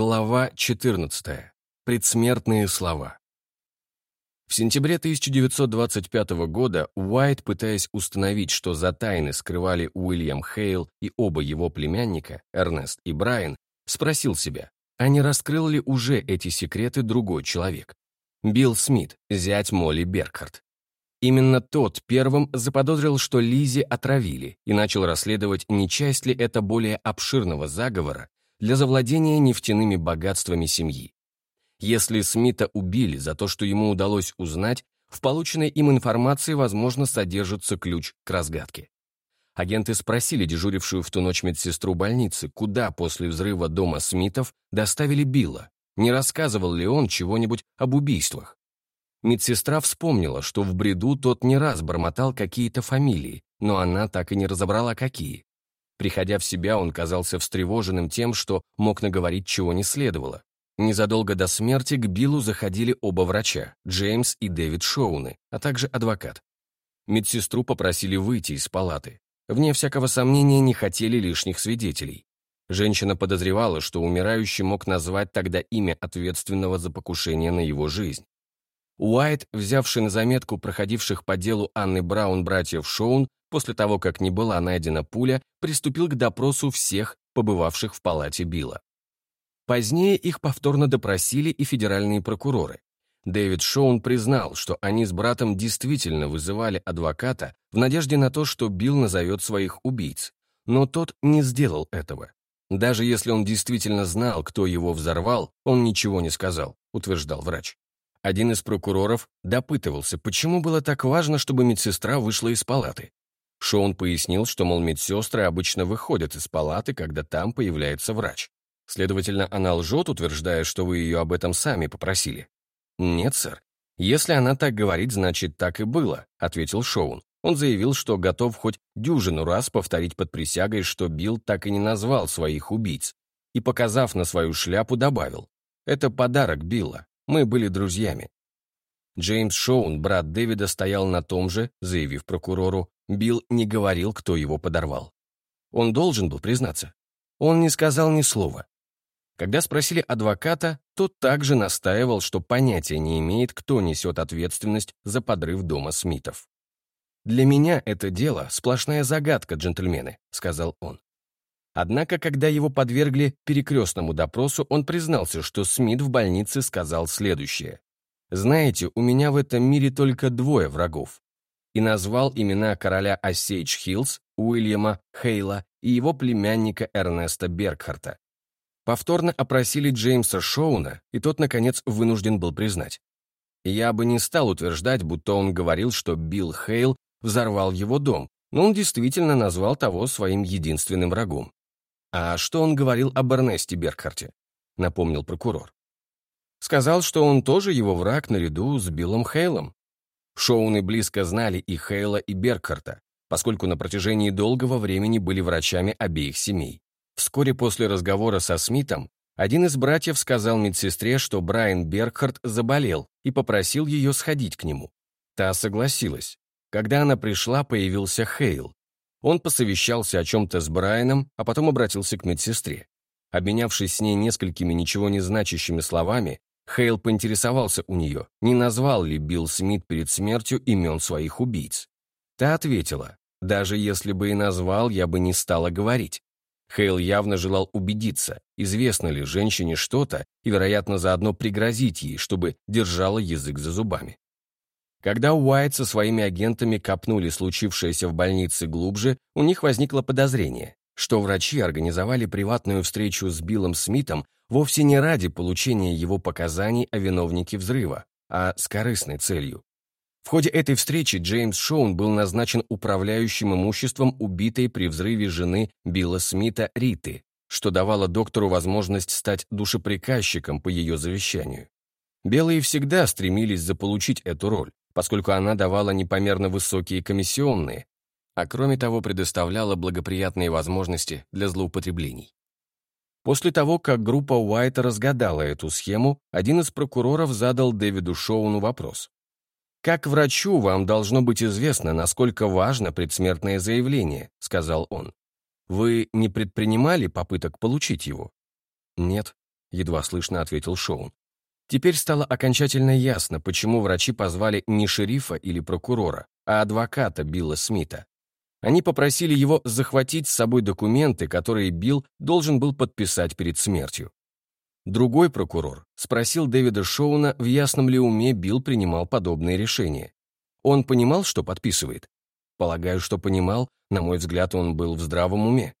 Глава 14. Предсмертные слова. В сентябре 1925 года Уайт, пытаясь установить, что за тайны скрывали Уильям Хейл и оба его племянника, Эрнест и Брайан, спросил себя, а не раскрыл ли уже эти секреты другой человек? Билл Смит, зять Молли Беркхарт. Именно тот первым заподозрил, что Лизи отравили, и начал расследовать, не часть ли это более обширного заговора для завладения нефтяными богатствами семьи. Если Смита убили за то, что ему удалось узнать, в полученной им информации, возможно, содержится ключ к разгадке. Агенты спросили дежурившую в ту ночь медсестру больницы, куда после взрыва дома Смитов доставили Билла, не рассказывал ли он чего-нибудь об убийствах. Медсестра вспомнила, что в бреду тот не раз бормотал какие-то фамилии, но она так и не разобрала, какие. Приходя в себя, он казался встревоженным тем, что мог наговорить, чего не следовало. Незадолго до смерти к Биллу заходили оба врача, Джеймс и Дэвид Шоуны, а также адвокат. Медсестру попросили выйти из палаты. Вне всякого сомнения не хотели лишних свидетелей. Женщина подозревала, что умирающий мог назвать тогда имя ответственного за покушение на его жизнь. Уайт, взявший на заметку проходивших по делу Анны Браун братьев Шоун, после того, как не была найдена пуля, приступил к допросу всех, побывавших в палате Билла. Позднее их повторно допросили и федеральные прокуроры. Дэвид Шоун признал, что они с братом действительно вызывали адвоката в надежде на то, что Билл назовет своих убийц. Но тот не сделал этого. Даже если он действительно знал, кто его взорвал, он ничего не сказал, утверждал врач. Один из прокуроров допытывался, почему было так важно, чтобы медсестра вышла из палаты. Шоун пояснил, что, мол, медсестры обычно выходят из палаты, когда там появляется врач. Следовательно, она лжет, утверждая, что вы ее об этом сами попросили. «Нет, сэр. Если она так говорит, значит, так и было», — ответил Шоун. Он заявил, что готов хоть дюжину раз повторить под присягой, что Билл так и не назвал своих убийц, и, показав на свою шляпу, добавил, «Это подарок Билла. Мы были друзьями. Джеймс Шоун, брат Дэвида, стоял на том же, заявив прокурору, Билл не говорил, кто его подорвал. Он должен был признаться. Он не сказал ни слова. Когда спросили адвоката, тот также настаивал, что понятия не имеет, кто несет ответственность за подрыв дома Смитов. «Для меня это дело сплошная загадка, джентльмены», — сказал он. Однако, когда его подвергли перекрестному допросу, он признался, что Смит в больнице сказал следующее. «Знаете, у меня в этом мире только двое врагов». И назвал имена короля Осейдж Хиллз, Уильяма Хейла и его племянника Эрнеста Бергхарта. Повторно опросили Джеймса Шоуна, и тот, наконец, вынужден был признать. Я бы не стал утверждать, будто он говорил, что Билл Хейл взорвал его дом, но он действительно назвал того своим единственным врагом. «А что он говорил об Эрнесте Бергхарте?» — напомнил прокурор. Сказал, что он тоже его враг наряду с Биллом Хейлом. Шоуны близко знали и Хейла, и Бергхарта, поскольку на протяжении долгого времени были врачами обеих семей. Вскоре после разговора со Смитом один из братьев сказал медсестре, что Брайан Бергхарт заболел и попросил ее сходить к нему. Та согласилась. Когда она пришла, появился Хейл. Он посовещался о чем-то с Брайаном, а потом обратился к медсестре. Обменявшись с ней несколькими ничего не значащими словами, Хейл поинтересовался у нее, не назвал ли Билл Смит перед смертью имен своих убийц. Та ответила, «Даже если бы и назвал, я бы не стала говорить». Хейл явно желал убедиться, известно ли женщине что-то, и, вероятно, заодно пригрозить ей, чтобы держала язык за зубами. Когда Уайт со своими агентами копнули случившееся в больнице глубже, у них возникло подозрение, что врачи организовали приватную встречу с Биллом Смитом вовсе не ради получения его показаний о виновнике взрыва, а с корыстной целью. В ходе этой встречи Джеймс Шоун был назначен управляющим имуществом убитой при взрыве жены Билла Смита Риты, что давало доктору возможность стать душеприказчиком по ее завещанию. Белые всегда стремились заполучить эту роль, поскольку она давала непомерно высокие комиссионные, а кроме того предоставляла благоприятные возможности для злоупотреблений. После того, как группа Уайта разгадала эту схему, один из прокуроров задал Дэвиду Шоуну вопрос. «Как врачу вам должно быть известно, насколько важно предсмертное заявление», — сказал он. «Вы не предпринимали попыток получить его?» «Нет». едва слышно ответил Шоун. Теперь стало окончательно ясно, почему врачи позвали не шерифа или прокурора, а адвоката Билла Смита. Они попросили его захватить с собой документы, которые Билл должен был подписать перед смертью. Другой прокурор спросил Дэвида Шоуна, в ясном ли уме Билл принимал подобные решения. Он понимал, что подписывает? Полагаю, что понимал, на мой взгляд, он был в здравом уме.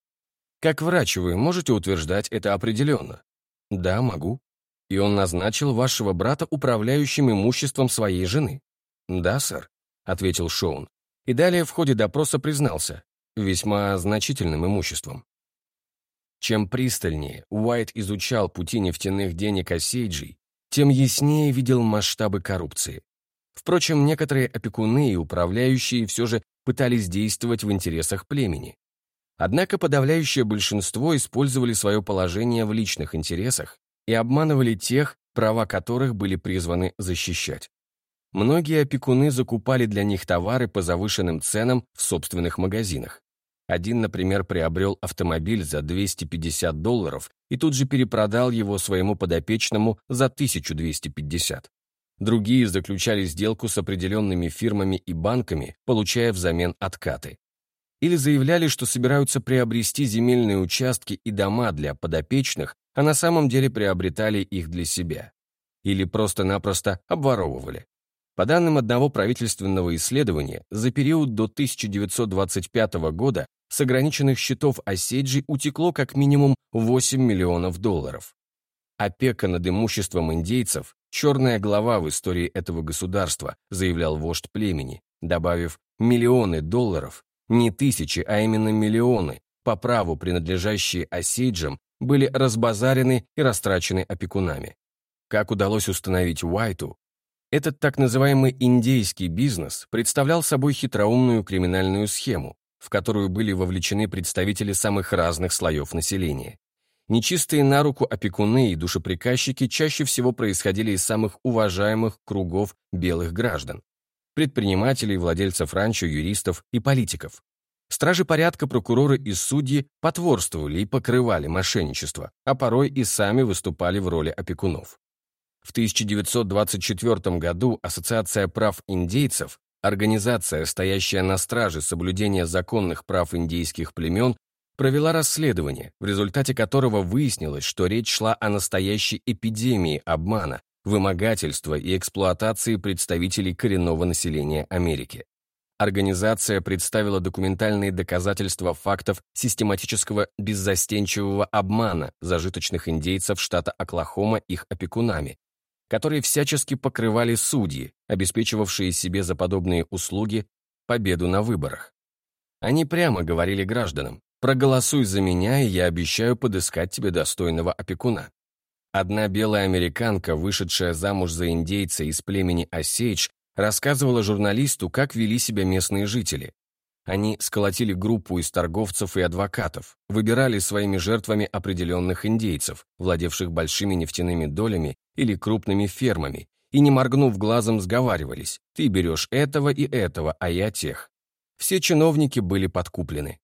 Как врач вы можете утверждать это определенно? Да, могу. И он назначил вашего брата управляющим имуществом своей жены? Да, сэр, ответил Шоун. И далее в ходе допроса признался, весьма значительным имуществом. Чем пристальнее Уайт изучал пути нефтяных денег Осейджи, тем яснее видел масштабы коррупции. Впрочем, некоторые опекуны и управляющие все же пытались действовать в интересах племени. Однако подавляющее большинство использовали свое положение в личных интересах и обманывали тех, права которых были призваны защищать. Многие опекуны закупали для них товары по завышенным ценам в собственных магазинах. Один, например, приобрел автомобиль за 250 долларов и тут же перепродал его своему подопечному за 1250. Другие заключали сделку с определенными фирмами и банками, получая взамен откаты. Или заявляли, что собираются приобрести земельные участки и дома для подопечных, а на самом деле приобретали их для себя. Или просто-напросто обворовывали. По данным одного правительственного исследования, за период до 1925 года с ограниченных счетов Осейджи утекло как минимум 8 миллионов долларов. Опека над имуществом индейцев – черная глава в истории этого государства, заявлял вождь племени, добавив «миллионы долларов, не тысячи, а именно миллионы, по праву принадлежащие Осейджам, были разбазарены и растрачены опекунами. Как удалось установить Уайту, этот так называемый индейский бизнес представлял собой хитроумную криминальную схему, в которую были вовлечены представители самых разных слоев населения. Нечистые на руку опекуны и душеприказчики чаще всего происходили из самых уважаемых кругов белых граждан предпринимателей, владельцев ранчо, юристов и политиков. Стражи порядка, прокуроры и судьи потворствовали и покрывали мошенничество, а порой и сами выступали в роли опекунов. В 1924 году Ассоциация прав индейцев Организация, стоящая на страже соблюдения законных прав индейских племен, провела расследование, в результате которого выяснилось, что речь шла о настоящей эпидемии обмана, вымогательства и эксплуатации представителей коренного населения Америки. Организация представила документальные доказательства фактов систематического беззастенчивого обмана зажиточных индейцев штата Оклахома их опекунами, которые всячески покрывали судьи, обеспечивавшие себе за подобные услуги победу на выборах. Они прямо говорили гражданам, проголосуй за меня, и я обещаю подыскать тебе достойного опекуна. Одна белая американка, вышедшая замуж за индейца из племени Осейдж, рассказывала журналисту, как вели себя местные жители. Они сколотили группу из торговцев и адвокатов, выбирали своими жертвами определенных индейцев, владевших большими нефтяными долями или крупными фермами, и, не моргнув глазом, сговаривались «ты берешь этого и этого, а я тех». Все чиновники были подкуплены.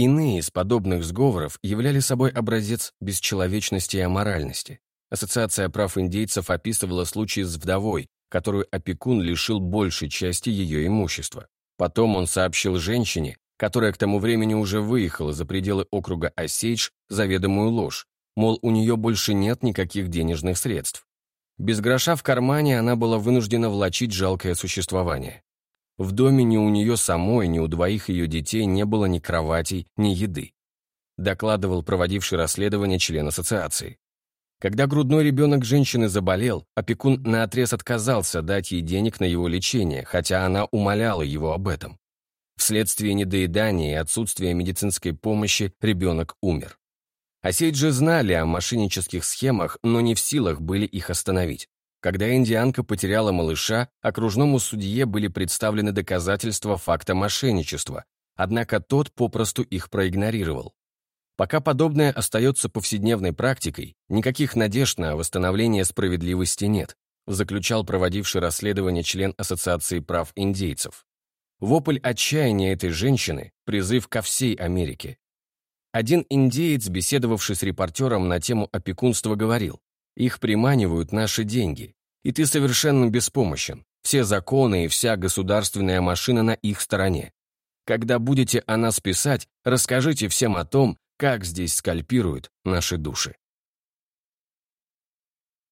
Иные из подобных сговоров являли собой образец бесчеловечности и аморальности. Ассоциация прав индейцев описывала случай с вдовой, которую опекун лишил большей части ее имущества. Потом он сообщил женщине, которая к тому времени уже выехала за пределы округа Осейдж, заведомую ложь, мол, у нее больше нет никаких денежных средств. Без гроша в кармане она была вынуждена влачить жалкое существование. В доме ни у нее самой, ни у двоих ее детей не было ни кроватей, ни еды. Докладывал проводивший расследование член ассоциации. Когда грудной ребенок женщины заболел, опекун наотрез отказался дать ей денег на его лечение, хотя она умоляла его об этом. Вследствие недоедания и отсутствия медицинской помощи ребенок умер. Осейджи знали о мошеннических схемах, но не в силах были их остановить. Когда индианка потеряла малыша, окружному судье были представлены доказательства факта мошенничества, однако тот попросту их проигнорировал. Пока подобное остается повседневной практикой, никаких надежд на восстановление справедливости нет, заключал проводивший расследование член Ассоциации прав индейцев. Вопль отчаяния этой женщины – призыв ко всей Америке. Один индеец, беседовавший с репортером на тему опекунства, говорил, «Их приманивают наши деньги, и ты совершенно беспомощен. Все законы и вся государственная машина на их стороне. Когда будете о нас писать, расскажите всем о том, как здесь скальпируют наши души».